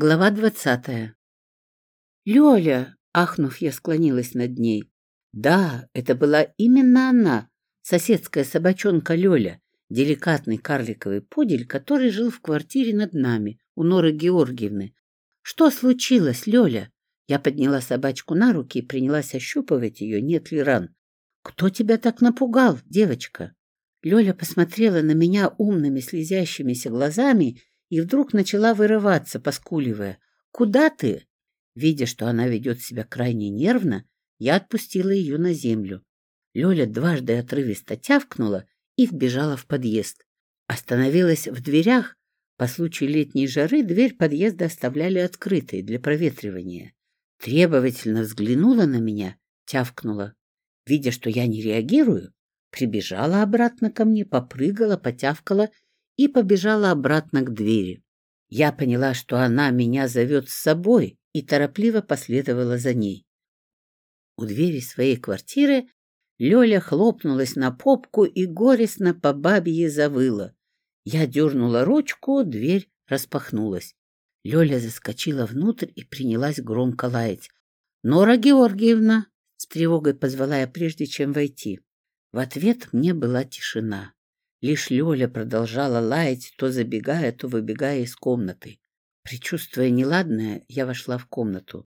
Глава двадцатая. Лёля, ахнув, я склонилась над ней. Да, это была именно она, соседская собачонка Лёля, деликатный карликовый пудель, который жил в квартире над нами, у Норы Георгиевны. Что случилось, Лёля? Я подняла собачку на руки и принялась ощупывать её, нет ли ран. Кто тебя так напугал, девочка? Лёля посмотрела на меня умными слезящимися глазами и вдруг начала вырываться, поскуливая. «Куда ты?» Видя, что она ведет себя крайне нервно, я отпустила ее на землю. Лёля дважды отрывисто тявкнула и вбежала в подъезд. Остановилась в дверях. По случаю летней жары дверь подъезда оставляли открытой для проветривания. Требовательно взглянула на меня, тявкнула. Видя, что я не реагирую, прибежала обратно ко мне, попрыгала, потявкала и побежала обратно к двери. Я поняла, что она меня зовет с собой, и торопливо последовала за ней. У двери своей квартиры Лёля хлопнулась на попку и горестно по бабье завыла. Я дернула ручку, дверь распахнулась. Лёля заскочила внутрь и принялась громко лаять. «Нора Георгиевна!» — с тревогой позвала я, прежде чем войти. В ответ мне была тишина. Лишь Лёля продолжала лаять, то забегая, то выбегая из комнаты. Причувствуя неладное, я вошла в комнату.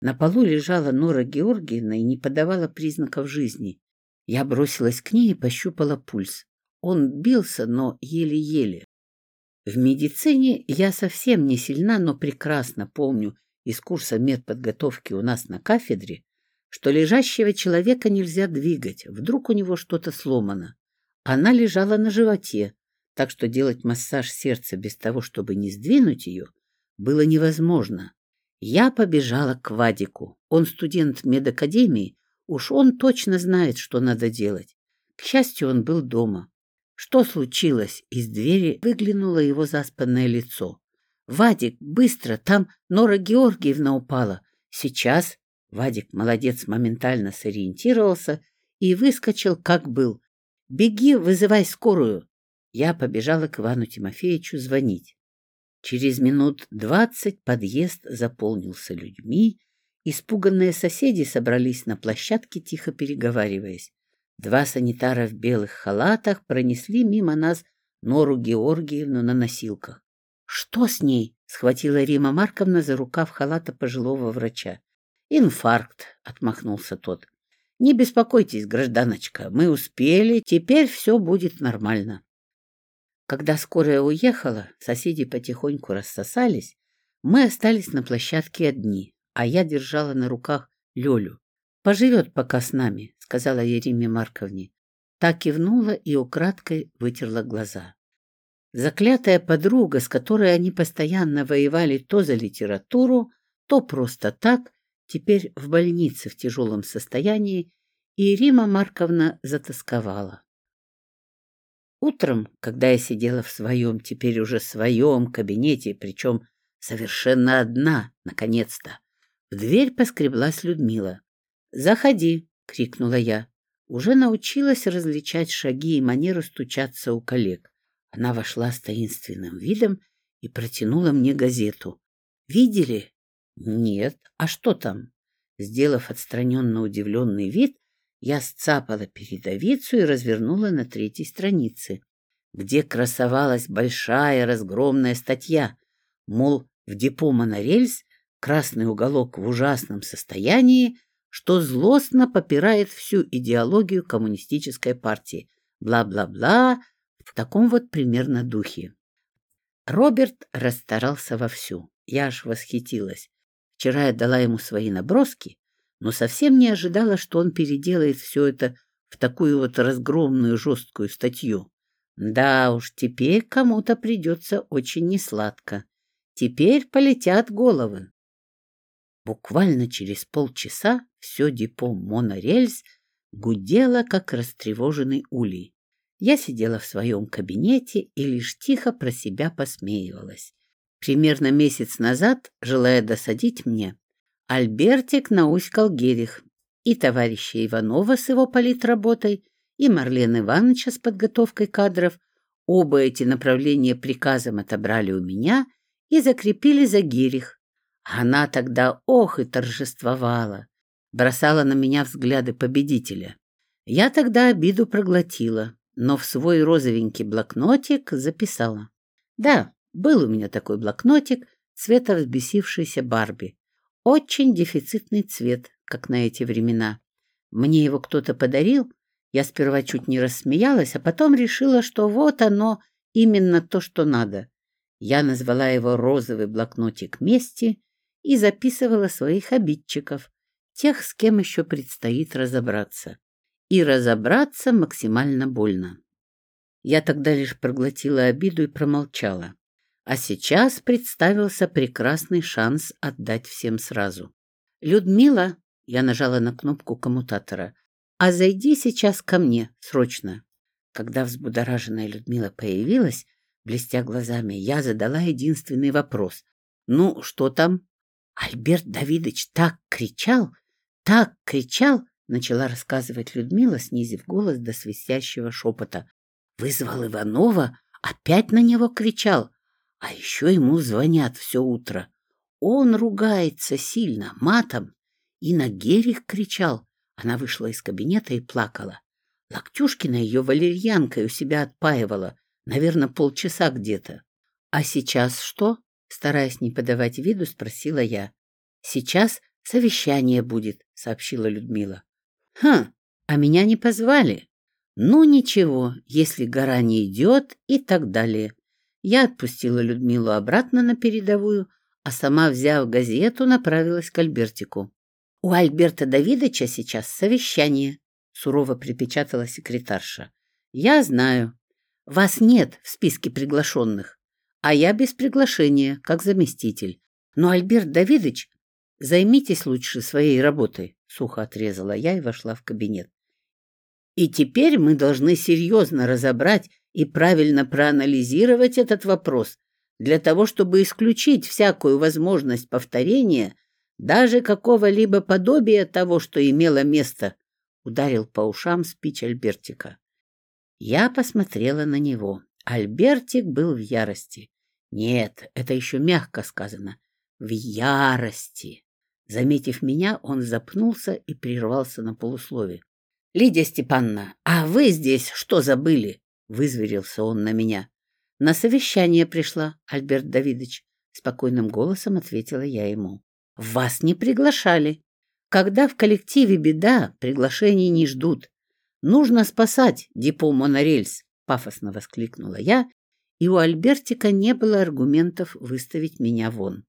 На полу лежала Нора Георгиевна и не подавала признаков жизни. Я бросилась к ней и пощупала пульс. Он бился, но еле-еле. В медицине я совсем не сильна, но прекрасно помню из курса медподготовки у нас на кафедре, что лежащего человека нельзя двигать, вдруг у него что-то сломано. Она лежала на животе, так что делать массаж сердца без того, чтобы не сдвинуть ее, было невозможно. Я побежала к Вадику. Он студент медакадемии, уж он точно знает, что надо делать. К счастью, он был дома. Что случилось? Из двери выглянуло его заспанное лицо. «Вадик, быстро! Там Нора Георгиевна упала! Сейчас!» Вадик, молодец, моментально сориентировался и выскочил, как был, Беги, вызывай скорую. Я побежала к Ивану Тимофеевичу звонить. Через минут двадцать подъезд заполнился людьми. Испуганные соседи собрались на площадке, тихо переговариваясь. Два санитара в белых халатах пронесли мимо нас Нору Георгиевну на носилках. — Что с ней? — схватила Рима Марковна за рукав халата пожилого врача. — Инфаркт, — отмахнулся тот. Не беспокойтесь, гражданочка, мы успели, теперь все будет нормально. Когда скорая уехала, соседи потихоньку рассосались, мы остались на площадке одни, а я держала на руках Лёлю. «Поживет пока с нами», — сказала Ериме Марковне. Так кивнула и украдкой вытерла глаза. Заклятая подруга, с которой они постоянно воевали то за литературу, то просто так, теперь в больнице в тяжелом состоянии, и Рима Марковна затасковала. Утром, когда я сидела в своем, теперь уже своем кабинете, причем совершенно одна, наконец-то, в дверь поскреблась Людмила. «Заходи!» — крикнула я. Уже научилась различать шаги и манеру стучаться у коллег. Она вошла с таинственным видом и протянула мне газету. «Видели?» Нет. А что там? Сделав отстраненно удивленный вид, я сцапала передовицу и развернула на третьей странице, где красовалась большая разгромная статья, мол, в депо монорельс красный уголок в ужасном состоянии, что злостно попирает всю идеологию коммунистической партии. Бла-бла-бла, в таком вот примерно духе. Роберт расстарался вовсю. Я аж восхитилась. Вчера я дала ему свои наброски, но совсем не ожидала, что он переделает все это в такую вот разгромную жесткую статью. Да уж, теперь кому-то придется очень несладко. Теперь полетят головы. Буквально через полчаса все депо монорельс гудело, как растревоженный улей. Я сидела в своем кабинете и лишь тихо про себя посмеивалась. Примерно месяц назад, желая досадить мне, Альбертик науськал Герих, и товарища Иванова с его политработой, и Марлен Ивановича с подготовкой кадров. Оба эти направления приказом отобрали у меня и закрепили за гирих. Она тогда ох и торжествовала, бросала на меня взгляды победителя. Я тогда обиду проглотила, но в свой розовенький блокнотик записала. Да, был у меня такой блокнотик цвета взбесившейся Барби. Очень дефицитный цвет, как на эти времена. Мне его кто-то подарил, я сперва чуть не рассмеялась, а потом решила, что вот оно, именно то, что надо. Я назвала его «розовый блокнотик мести» и записывала своих обидчиков, тех, с кем еще предстоит разобраться. И разобраться максимально больно. Я тогда лишь проглотила обиду и промолчала. А сейчас представился прекрасный шанс отдать всем сразу. «Людмила», — я нажала на кнопку коммутатора, «а зайди сейчас ко мне, срочно». Когда взбудораженная Людмила появилась, блестя глазами, я задала единственный вопрос. «Ну, что там?» Альберт Давидович так кричал, так кричал, начала рассказывать Людмила, снизив голос до свистящего шепота. Вызвал Иванова, опять на него кричал. А еще ему звонят все утро. Он ругается сильно, матом. И на Герих кричал. Она вышла из кабинета и плакала. Локтюшкина ее валерьянкой у себя отпаивала. Наверное, полчаса где-то. А сейчас что? Стараясь не подавать виду, спросила я. Сейчас совещание будет, сообщила Людмила. Хм, а меня не позвали. Ну ничего, если гора не идет и так далее. Я отпустила Людмилу обратно на передовую, а сама, взяв газету, направилась к Альбертику. — У Альберта Давидовича сейчас совещание, — сурово припечатала секретарша. — Я знаю. Вас нет в списке приглашенных, а я без приглашения, как заместитель. Но, Альберт Давидович, займитесь лучше своей работой, — сухо отрезала я и вошла в кабинет. И теперь мы должны серьезно разобрать и правильно проанализировать этот вопрос для того, чтобы исключить всякую возможность повторения даже какого-либо подобия того, что имело место, — ударил по ушам спич Альбертика. Я посмотрела на него. Альбертик был в ярости. Нет, это еще мягко сказано. В ярости. Заметив меня, он запнулся и прервался на полуслове. — Лидия Степановна, а вы здесь что забыли? Вызверился он на меня. На совещание пришла, Альберт Давидович. Спокойным голосом ответила я ему. Вас не приглашали. Когда в коллективе беда, приглашений не ждут. Нужно спасать депо монорельс, пафосно воскликнула я, и у Альбертика не было аргументов выставить меня вон.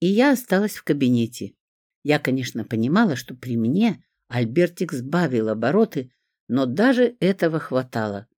И я осталась в кабинете. Я, конечно, понимала, что при мне Альбертик сбавил обороты, но даже этого хватало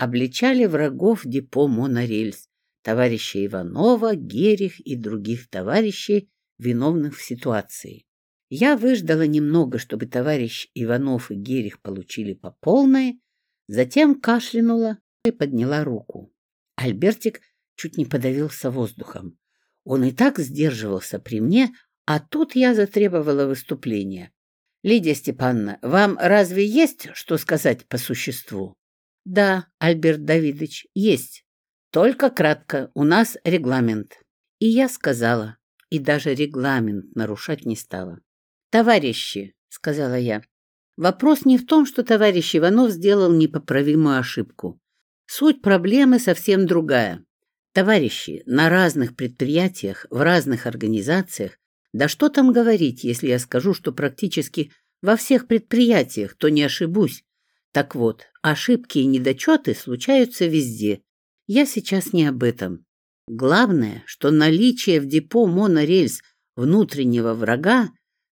обличали врагов депо «Монорельс» товарища Иванова, Герих и других товарищей, виновных в ситуации. Я выждала немного, чтобы товарищ Иванов и Герих получили по полной, затем кашлянула и подняла руку. Альбертик чуть не подавился воздухом. Он и так сдерживался при мне, а тут я затребовала выступление. «Лидия Степановна, вам разве есть что сказать по существу?» Да, Альберт Давидович, есть. Только кратко, у нас регламент. И я сказала, и даже регламент нарушать не стала. Товарищи, сказала я, вопрос не в том, что товарищ Иванов сделал непоправимую ошибку. Суть проблемы совсем другая. Товарищи, на разных предприятиях, в разных организациях, да что там говорить, если я скажу, что практически во всех предприятиях, то не ошибусь, так вот, ошибки и недочеты случаются везде. Я сейчас не об этом. Главное, что наличие в депо монорельс внутреннего врага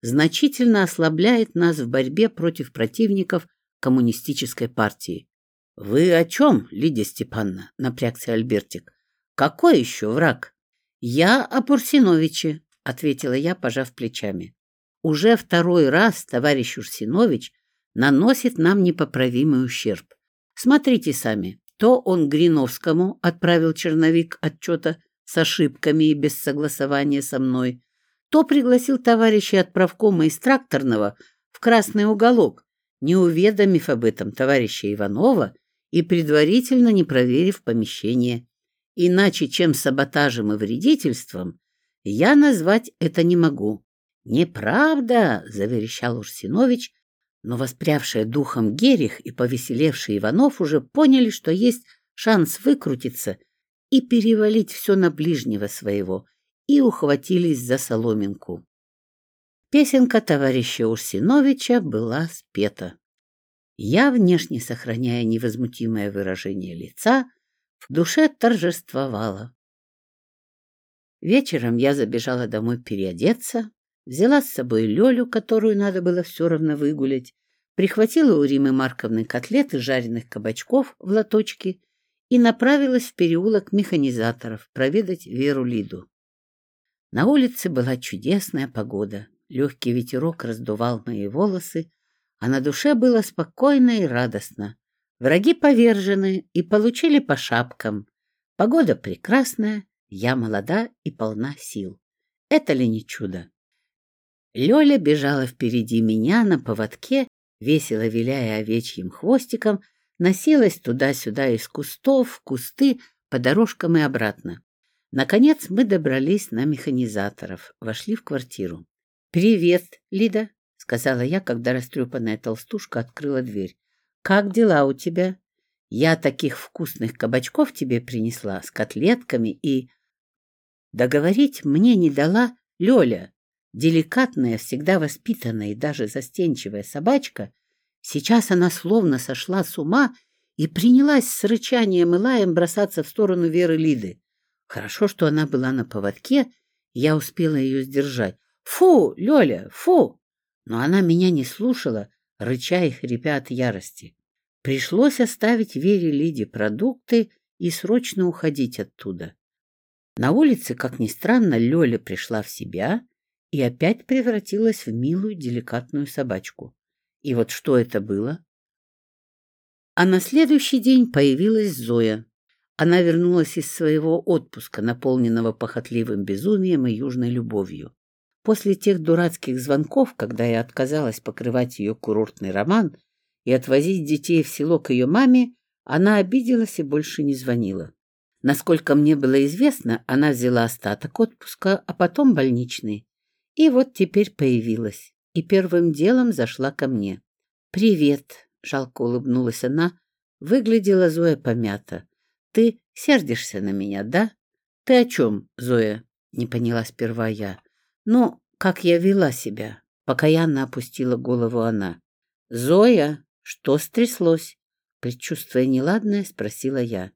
значительно ослабляет нас в борьбе против противников коммунистической партии. — Вы о чем, Лидия Степановна? — напрягся Альбертик. — Какой еще враг? — Я о Пурсиновиче, — ответила я, пожав плечами. Уже второй раз товарищ Урсинович наносит нам непоправимый ущерб. Смотрите сами. То он Гриновскому отправил черновик отчета с ошибками и без согласования со мной, то пригласил товарища отправкома из тракторного в красный уголок, не уведомив об этом товарища Иванова и предварительно не проверив помещение. Иначе, чем саботажем и вредительством, я назвать это не могу. «Неправда!» — заверещал Урсинович, но воспрявшие духом Герих и повеселевший Иванов уже поняли, что есть шанс выкрутиться и перевалить все на ближнего своего, и ухватились за соломинку. Песенка товарища Урсиновича была спета. Я, внешне сохраняя невозмутимое выражение лица, в душе торжествовала. Вечером я забежала домой переодеться, взяла с собой Лёлю, которую надо было все равно выгулять, прихватила у Римы Марковны котлеты жареных кабачков в лоточке и направилась в переулок механизаторов проведать Веру Лиду. На улице была чудесная погода. Легкий ветерок раздувал мои волосы, а на душе было спокойно и радостно. Враги повержены и получили по шапкам. Погода прекрасная, я молода и полна сил. Это ли не чудо? Лёля бежала впереди меня на поводке, весело виляя овечьим хвостиком, носилась туда-сюда из кустов, в кусты, по дорожкам и обратно. Наконец мы добрались на механизаторов, вошли в квартиру. «Привет, Лида», — сказала я, когда растрепанная толстушка открыла дверь. «Как дела у тебя?» «Я таких вкусных кабачков тебе принесла с котлетками и...» Договорить мне не дала Лёля, Деликатная, всегда воспитанная и даже застенчивая собачка. Сейчас она словно сошла с ума и принялась с рычанием и лаем бросаться в сторону Веры Лиды. Хорошо, что она была на поводке, я успела ее сдержать. «Фу, Лёля, фу!» Но она меня не слушала, рыча и хрипя от ярости. Пришлось оставить Вере Лиде продукты и срочно уходить оттуда. На улице, как ни странно, Лёля пришла в себя и опять превратилась в милую деликатную собачку. И вот что это было? А на следующий день появилась Зоя. Она вернулась из своего отпуска, наполненного похотливым безумием и южной любовью. После тех дурацких звонков, когда я отказалась покрывать ее курортный роман и отвозить детей в село к ее маме, она обиделась и больше не звонила. Насколько мне было известно, она И вот теперь появилась. И первым делом зашла ко мне. «Привет!» — жалко улыбнулась она. Выглядела Зоя помята. «Ты сердишься на меня, да?» «Ты о чем, Зоя?» — не поняла сперва я. «Ну, как я вела себя?» — покаянно опустила голову она. «Зоя, что стряслось?» — предчувствуя неладное, спросила я.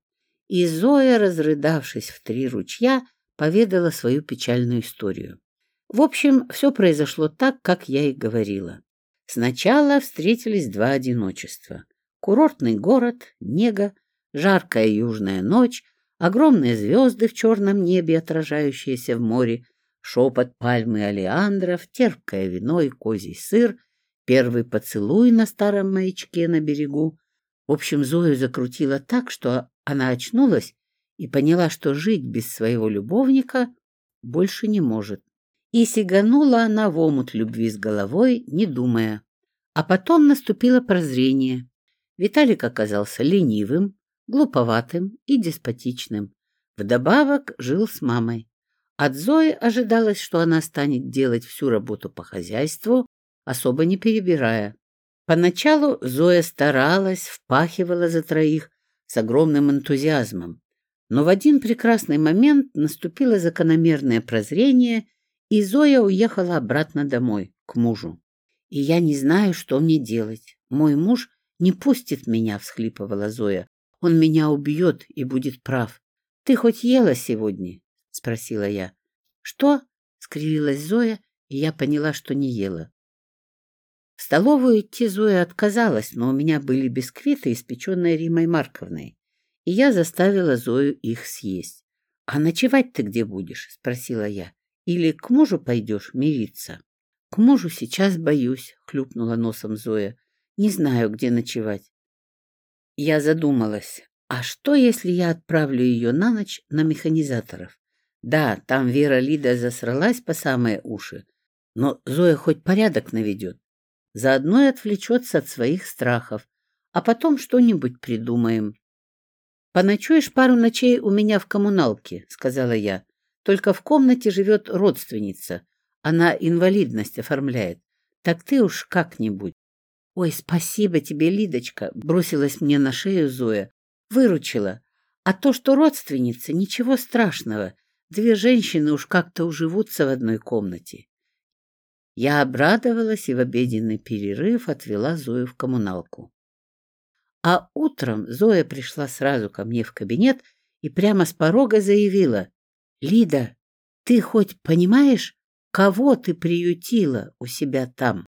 И Зоя, разрыдавшись в три ручья, поведала свою печальную историю. В общем, все произошло так, как я и говорила. Сначала встретились два одиночества. Курортный город, нега, жаркая южная ночь, огромные звезды в черном небе, отражающиеся в море, шепот пальмы олеандров, терпкое вино и козий сыр, первый поцелуй на старом маячке на берегу. В общем, Зою закрутила так, что она очнулась и поняла, что жить без своего любовника больше не может. И сиганула она в омут любви с головой, не думая. А потом наступило прозрение. Виталик оказался ленивым, глуповатым и деспотичным. Вдобавок жил с мамой. От Зои ожидалось, что она станет делать всю работу по хозяйству, особо не перебирая. Поначалу Зоя старалась, впахивала за троих с огромным энтузиазмом. Но в один прекрасный момент наступило закономерное прозрение, и Зоя уехала обратно домой, к мужу. «И я не знаю, что мне делать. Мой муж не пустит меня», — всхлипывала Зоя. «Он меня убьет и будет прав. Ты хоть ела сегодня?» — спросила я. «Что?» — скривилась Зоя, и я поняла, что не ела. В столовую идти Зоя отказалась, но у меня были бисквиты, испеченные Римой Марковной, и я заставила Зою их съесть. «А ночевать Или к мужу пойдешь мириться? — К мужу сейчас боюсь, — хлюпнула носом Зоя. — Не знаю, где ночевать. Я задумалась. А что, если я отправлю ее на ночь на механизаторов? Да, там Вера Лида засралась по самые уши, но Зоя хоть порядок наведет. Заодно и отвлечется от своих страхов, а потом что-нибудь придумаем. «Поночуешь пару ночей у меня в коммуналке», — сказала я.«Только в комнате живет родственница. Она инвалидность оформляет. Так ты уж как-нибудь». «Ой, спасибо тебе, Лидочка», — бросилась мне на шею Зоя. «Выручила. А то, что родственница, ничего страшного. Две женщины уж как-то уживутся в одной комнате». Я обрадовалась и в обеденный перерыв отвела Зою в коммуналку. А утром Зоя пришла сразу ко мне в кабинет и прямо с порога заявила. «Лида, ты хоть понимаешь, кого ты приютила у себя там?»